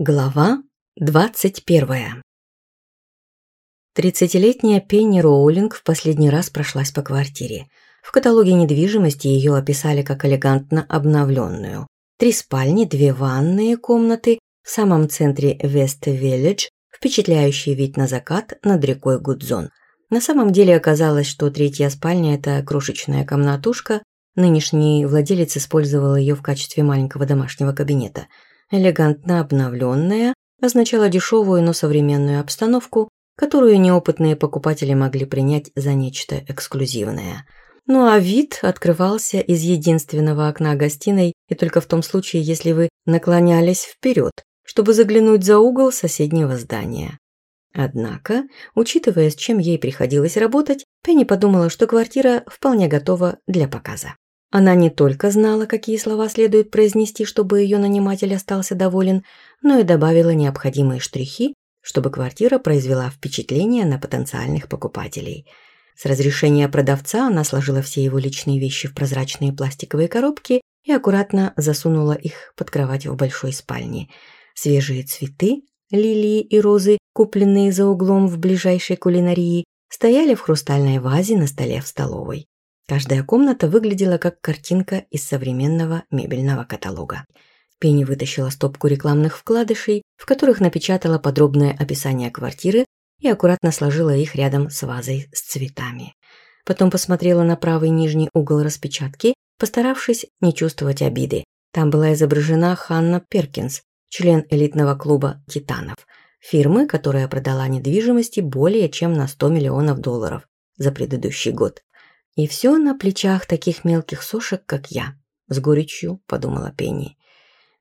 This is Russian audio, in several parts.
Глава 21. Тридцатилетняя Пенни Роулинг в последний раз прошлась по квартире. В каталоге недвижимости ее описали как элегантно обновленную. Три спальни, две ванные комнаты, в самом центре Вест-Виллидж, впечатляющий вид на закат над рекой Гудзон. На самом деле оказалось, что третья спальня – это крошечная комнатушка, нынешний владелец использовал ее в качестве маленького домашнего кабинета – элегантно обновленная, означала дешевую, но современную обстановку, которую неопытные покупатели могли принять за нечто эксклюзивное. Ну а вид открывался из единственного окна гостиной и только в том случае, если вы наклонялись вперед, чтобы заглянуть за угол соседнего здания. Однако, учитывая, с чем ей приходилось работать, Пенни подумала, что квартира вполне готова для показа. Она не только знала, какие слова следует произнести, чтобы ее наниматель остался доволен, но и добавила необходимые штрихи, чтобы квартира произвела впечатление на потенциальных покупателей. С разрешения продавца она сложила все его личные вещи в прозрачные пластиковые коробки и аккуратно засунула их под кровать в большой спальне. Свежие цветы, лилии и розы, купленные за углом в ближайшей кулинарии, стояли в хрустальной вазе на столе в столовой. Каждая комната выглядела как картинка из современного мебельного каталога. Пенни вытащила стопку рекламных вкладышей, в которых напечатала подробное описание квартиры и аккуратно сложила их рядом с вазой с цветами. Потом посмотрела на правый нижний угол распечатки, постаравшись не чувствовать обиды. Там была изображена Ханна Перкинс, член элитного клуба «Титанов», фирмы, которая продала недвижимости более чем на 100 миллионов долларов за предыдущий год. И все на плечах таких мелких сошек, как я. С горечью подумала Пенни.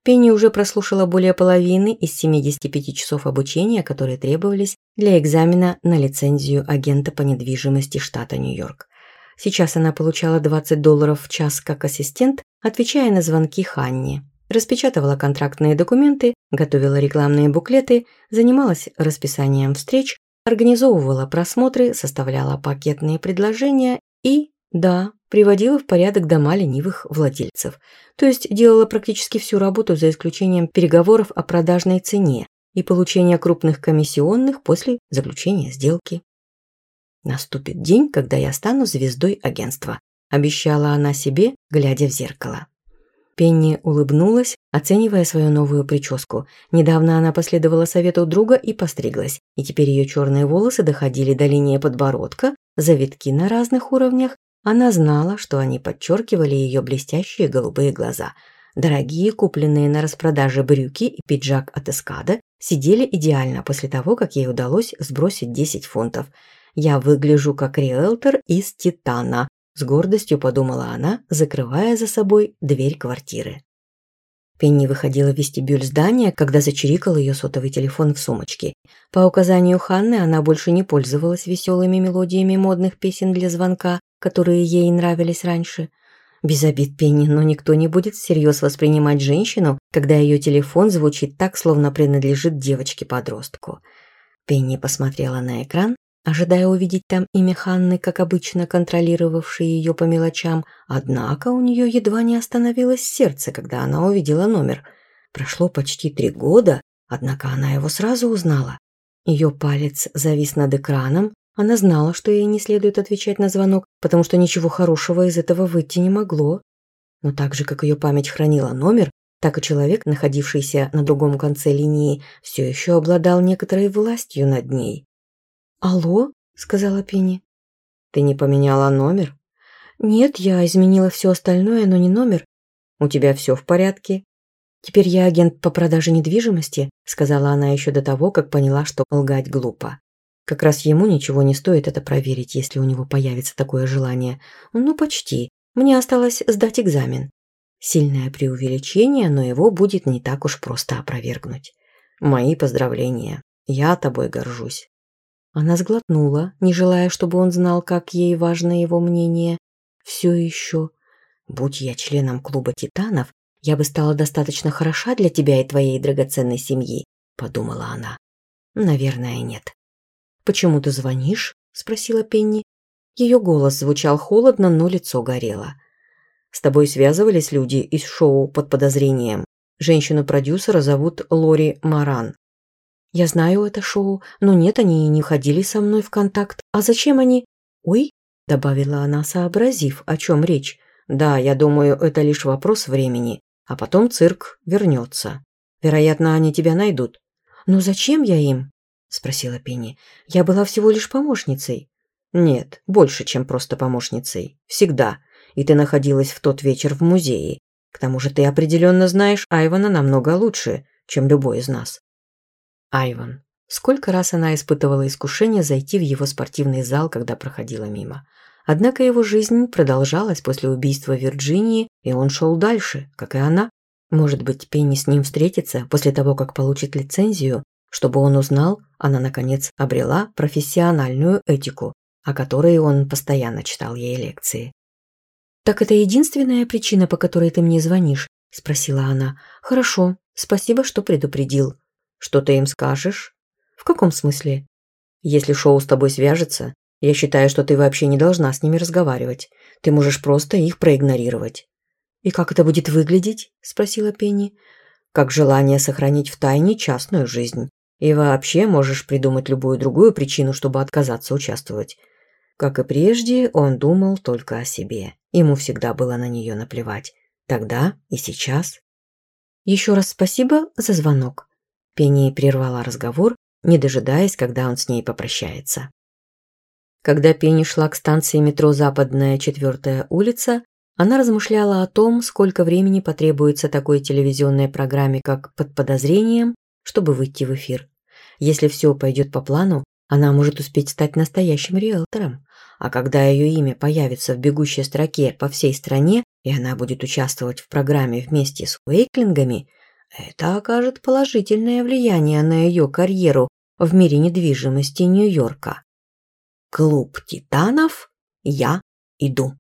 Пенни уже прослушала более половины из 75 часов обучения, которые требовались для экзамена на лицензию агента по недвижимости штата Нью-Йорк. Сейчас она получала 20 долларов в час как ассистент, отвечая на звонки Ханни. Распечатывала контрактные документы, готовила рекламные буклеты, занималась расписанием встреч, организовывала просмотры, составляла пакетные предложения И, да, приводила в порядок дома ленивых владельцев, то есть делала практически всю работу за исключением переговоров о продажной цене и получения крупных комиссионных после заключения сделки. «Наступит день, когда я стану звездой агентства», – обещала она себе, глядя в зеркало. Пенни улыбнулась, оценивая свою новую прическу. Недавно она последовала совету друга и постриглась, и теперь ее черные волосы доходили до линии подбородка, завитки на разных уровнях. Она знала, что они подчеркивали ее блестящие голубые глаза. Дорогие, купленные на распродаже брюки и пиджак от эскада сидели идеально после того, как ей удалось сбросить 10 фунтов. «Я выгляжу как риэлтор из Титана», с гордостью подумала она, закрывая за собой дверь квартиры. Пенни выходила в вестибюль здания, когда зачирикал ее сотовый телефон в сумочке. По указанию Ханны она больше не пользовалась веселыми мелодиями модных песен для звонка, которые ей нравились раньше. Без обид Пенни, но никто не будет всерьез воспринимать женщину, когда ее телефон звучит так, словно принадлежит девочке-подростку. Пенни посмотрела на экран ожидая увидеть там имя Ханны, как обычно контролировавшей ее по мелочам, однако у нее едва не остановилось сердце, когда она увидела номер. Прошло почти три года, однако она его сразу узнала. Ее палец завис над экраном, она знала, что ей не следует отвечать на звонок, потому что ничего хорошего из этого выйти не могло. Но так же, как ее память хранила номер, так и человек, находившийся на другом конце линии, все еще обладал некоторой властью над ней. «Алло?» – сказала Пенни. «Ты не поменяла номер?» «Нет, я изменила все остальное, но не номер». «У тебя все в порядке?» «Теперь я агент по продаже недвижимости», – сказала она еще до того, как поняла, что лгать глупо. Как раз ему ничего не стоит это проверить, если у него появится такое желание. Ну, почти. Мне осталось сдать экзамен. Сильное преувеличение, но его будет не так уж просто опровергнуть. Мои поздравления. Я тобой горжусь. Она сглотнула, не желая, чтобы он знал, как ей важно его мнение. Все еще. Будь я членом клуба титанов, я бы стала достаточно хороша для тебя и твоей драгоценной семьи, подумала она. Наверное, нет. Почему ты звонишь? спросила Пенни. Ее голос звучал холодно, но лицо горело. С тобой связывались люди из шоу под подозрением. Женщину-продюсера зовут Лори Маран. Я знаю это шоу, но нет, они не ходили со мной в контакт. А зачем они... Ой, добавила она, сообразив, о чем речь. Да, я думаю, это лишь вопрос времени, а потом цирк вернется. Вероятно, они тебя найдут. Но зачем я им? Спросила Пенни. Я была всего лишь помощницей. Нет, больше, чем просто помощницей. Всегда. И ты находилась в тот вечер в музее. К тому же ты определенно знаешь Айвана намного лучше, чем любой из нас. Айван. Сколько раз она испытывала искушение зайти в его спортивный зал, когда проходила мимо. Однако его жизнь продолжалась после убийства Вирджинии, и он шел дальше, как и она. Может быть, Пенни с ним встретится после того, как получит лицензию, чтобы он узнал, она, наконец, обрела профессиональную этику, о которой он постоянно читал ей лекции. «Так это единственная причина, по которой ты мне звонишь?» – спросила она. «Хорошо, спасибо, что предупредил. Что ты им скажешь? В каком смысле? Если шоу с тобой свяжется, я считаю, что ты вообще не должна с ними разговаривать. Ты можешь просто их проигнорировать. И как это будет выглядеть? Спросила Пенни. Как желание сохранить в тайне частную жизнь. И вообще можешь придумать любую другую причину, чтобы отказаться участвовать. Как и прежде, он думал только о себе. Ему всегда было на нее наплевать. Тогда и сейчас. Еще раз спасибо за звонок. Пенни прервала разговор, не дожидаясь, когда он с ней попрощается. Когда Пенни шла к станции метро «Западная четвертая улица», она размышляла о том, сколько времени потребуется такой телевизионной программе, как «Под подозрением», чтобы выйти в эфир. Если все пойдет по плану, она может успеть стать настоящим риэлтором. А когда ее имя появится в бегущей строке по всей стране, и она будет участвовать в программе вместе с Уэйклингами – это окажет положительное влияние на ее карьеру в мире недвижимости Нью-Йорка. Клуб титанов «Я иду».